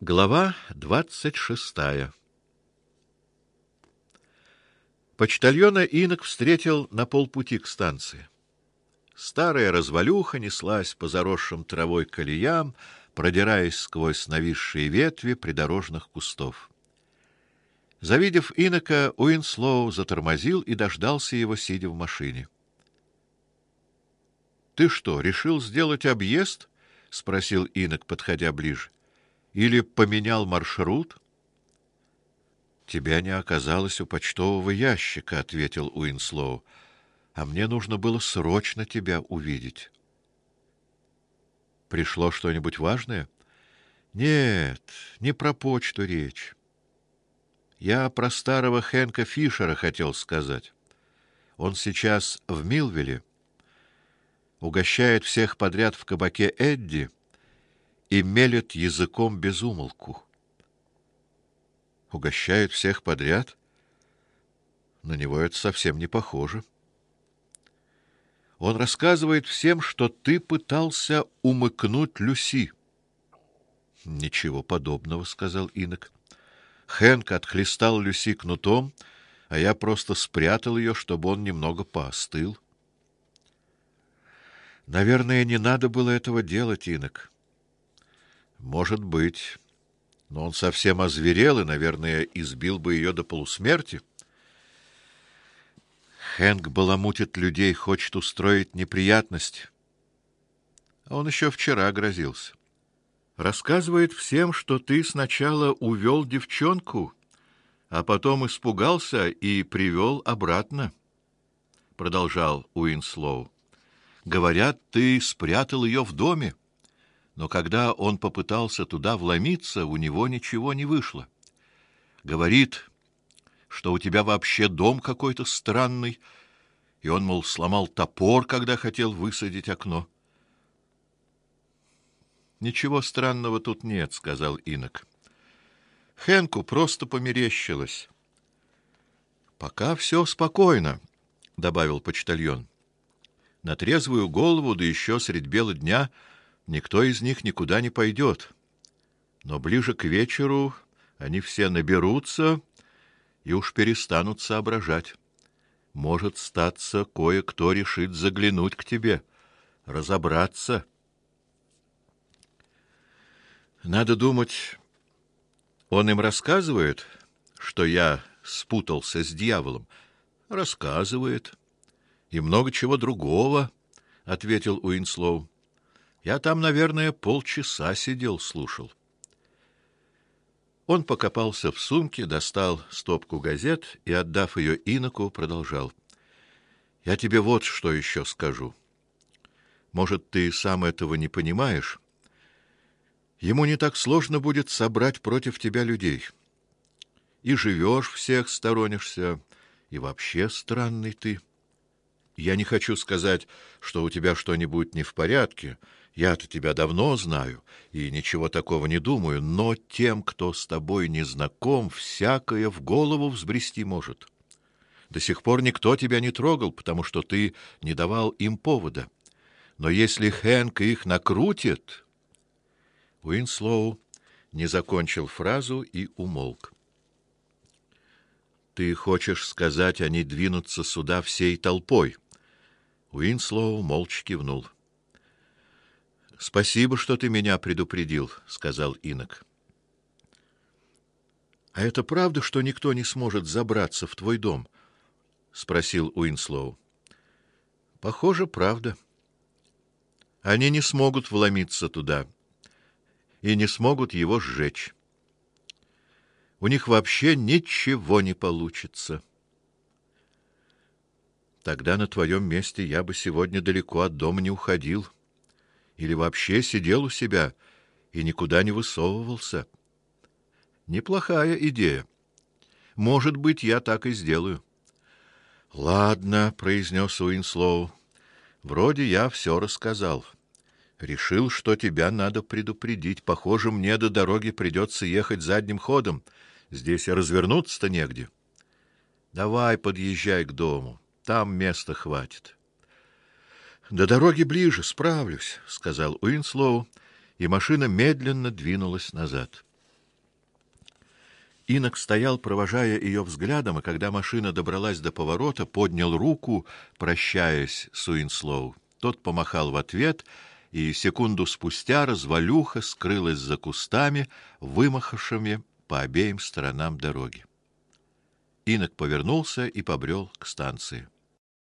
Глава двадцать шестая. Почтальона Инок встретил на полпути к станции. Старая развалюха неслась по заросшим травой колеям, продираясь сквозь нависшие ветви придорожных кустов. Завидев Инока, Уинслоу затормозил и дождался его, сидя в машине. — Ты что, решил сделать объезд? — спросил Инок, подходя ближе. Или поменял маршрут? Тебя не оказалось у почтового ящика, ответил Уинслоу. А мне нужно было срочно тебя увидеть. Пришло что-нибудь важное? Нет, не про почту речь. Я про старого Хенка Фишера хотел сказать. Он сейчас в Милвилле, угощает всех подряд в кабаке Эдди и мелет языком без умолку. Угощает всех подряд? На него это совсем не похоже. Он рассказывает всем, что ты пытался умыкнуть Люси. Ничего подобного, сказал Инок. Хэнк отхлестал Люси кнутом, а я просто спрятал ее, чтобы он немного поостыл. Наверное, не надо было этого делать, Инок. Может быть. Но он совсем озверел и, наверное, избил бы ее до полусмерти. Хэнк баламутит людей, хочет устроить неприятность. А он еще вчера грозился. Рассказывает всем, что ты сначала увел девчонку, а потом испугался и привел обратно. Продолжал Уинслоу. Говорят, ты спрятал ее в доме но когда он попытался туда вломиться, у него ничего не вышло. Говорит, что у тебя вообще дом какой-то странный, и он, мол, сломал топор, когда хотел высадить окно. Ничего странного тут нет, сказал Инок. Хенку просто померещилось. Пока все спокойно, добавил почтальон. На трезвую голову, да еще средь бела дня, Никто из них никуда не пойдет. Но ближе к вечеру они все наберутся и уж перестанут соображать. Может статься, кое-кто решит заглянуть к тебе, разобраться. Надо думать, он им рассказывает, что я спутался с дьяволом. Рассказывает. И много чего другого, ответил Уинслоу. Я там, наверное, полчаса сидел, слушал. Он покопался в сумке, достал стопку газет и, отдав ее Иноку, продолжал: "Я тебе вот что еще скажу. Может, ты сам этого не понимаешь? Ему не так сложно будет собрать против тебя людей. И живешь всех сторонишься, и вообще странный ты. Я не хочу сказать, что у тебя что-нибудь не в порядке, я-то тебя давно знаю и ничего такого не думаю, но тем, кто с тобой не знаком, всякое в голову взбрести может. До сих пор никто тебя не трогал, потому что ты не давал им повода. Но если Хэнк их накрутит, Уинслоу не закончил фразу и умолк. Ты хочешь сказать, они двинутся сюда всей толпой? Уинслоу молча кивнул. Спасибо, что ты меня предупредил, сказал Инок. А это правда, что никто не сможет забраться в твой дом? спросил Уинслоу. Похоже, правда. Они не смогут вломиться туда и не смогут его сжечь. У них вообще ничего не получится. Тогда на твоем месте я бы сегодня далеко от дома не уходил или вообще сидел у себя и никуда не высовывался. Неплохая идея. Может быть, я так и сделаю. Ладно, произнес Уинслоу. Вроде я все рассказал. Решил, что тебя надо предупредить. Похоже, мне до дороги придется ехать задним ходом. Здесь развернуться-то негде. Давай подъезжай к дому. Там места хватит. До дороги ближе, справлюсь, сказал Уинслоу, и машина медленно двинулась назад. Инок стоял, провожая ее взглядом, и когда машина добралась до поворота, поднял руку, прощаясь с Уинслоу. Тот помахал в ответ, и секунду спустя развалюха скрылась за кустами, вымахавшими по обеим сторонам дороги. Инок повернулся и побрел к станции.